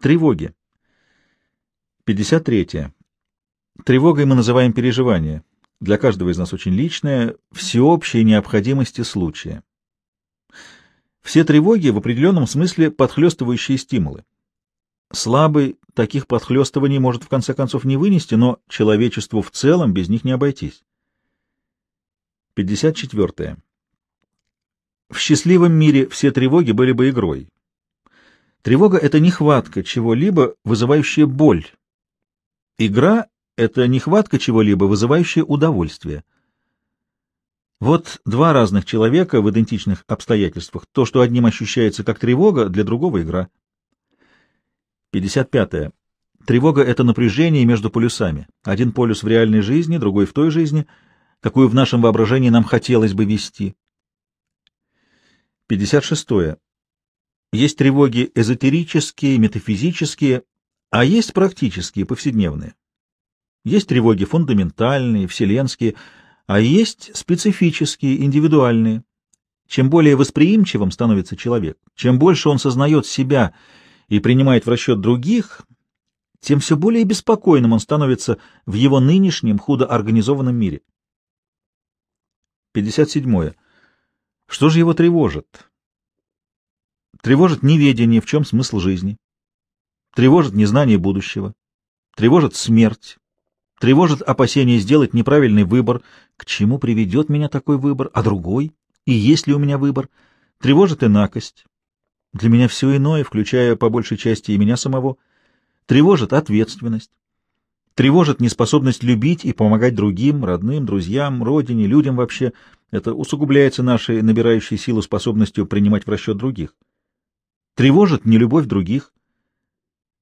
Тревоги. 53. Тревогой мы называем переживание, для каждого из нас очень личное, всеобщей необходимости случая. Все тревоги в определенном смысле подхлестывающие стимулы. Слабый таких подхлестываний может в конце концов не вынести, но человечеству в целом без них не обойтись. 54. В счастливом мире все тревоги были бы игрой. Тревога — это нехватка чего-либо, вызывающая боль. Игра — это нехватка чего-либо, вызывающая удовольствие. Вот два разных человека в идентичных обстоятельствах. То, что одним ощущается как тревога, для другого — игра. 55. -е. Тревога — это напряжение между полюсами. Один полюс в реальной жизни, другой в той жизни, какую в нашем воображении нам хотелось бы вести. 56. -е. Есть тревоги эзотерические, метафизические, а есть практические, повседневные. Есть тревоги фундаментальные, вселенские, а есть специфические, индивидуальные. Чем более восприимчивым становится человек, чем больше он сознает себя и принимает в расчет других, тем все более беспокойным он становится в его нынешнем худо организованном мире. 57. Что же его тревожит? Тревожит неведение, в чем смысл жизни. Тревожит незнание будущего. Тревожит смерть. Тревожит опасение сделать неправильный выбор. К чему приведет меня такой выбор, а другой? И есть ли у меня выбор? Тревожит инакость. Для меня все иное, включая по большей части и меня самого. Тревожит ответственность. Тревожит неспособность любить и помогать другим, родным, друзьям, родине, людям вообще. Это усугубляется нашей набирающей силу способностью принимать в расчет других. Тревожит нелюбовь других,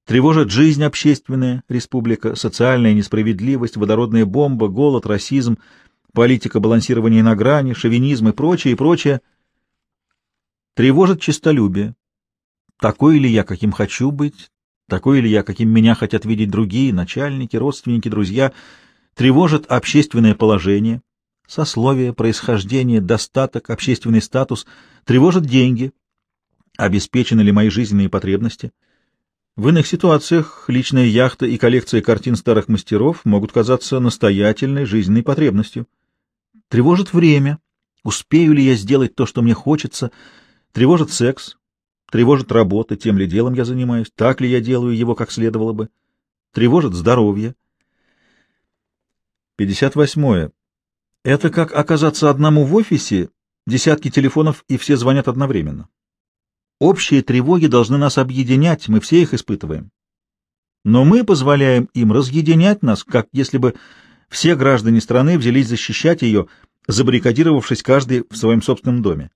тревожит жизнь общественная, республика, социальная несправедливость, водородная бомба, голод, расизм, политика балансирования на грани, шовинизм и прочее, и прочее. Тревожит честолюбие. Такой ли я, каким хочу быть, такой ли я, каким меня хотят видеть другие, начальники, родственники, друзья. Тревожит общественное положение, сословие, происхождение, достаток, общественный статус. Тревожит деньги, обеспечены ли мои жизненные потребности. В иных ситуациях личная яхта и коллекция картин старых мастеров могут казаться настоятельной жизненной потребностью. Тревожит время, успею ли я сделать то, что мне хочется, тревожит секс, тревожит работа, тем ли делом я занимаюсь, так ли я делаю его, как следовало бы, тревожит здоровье. 58. Это как оказаться одному в офисе, десятки телефонов, и все звонят одновременно. Общие тревоги должны нас объединять, мы все их испытываем. Но мы позволяем им разъединять нас, как если бы все граждане страны взялись защищать ее, забаррикадировавшись каждый в своем собственном доме.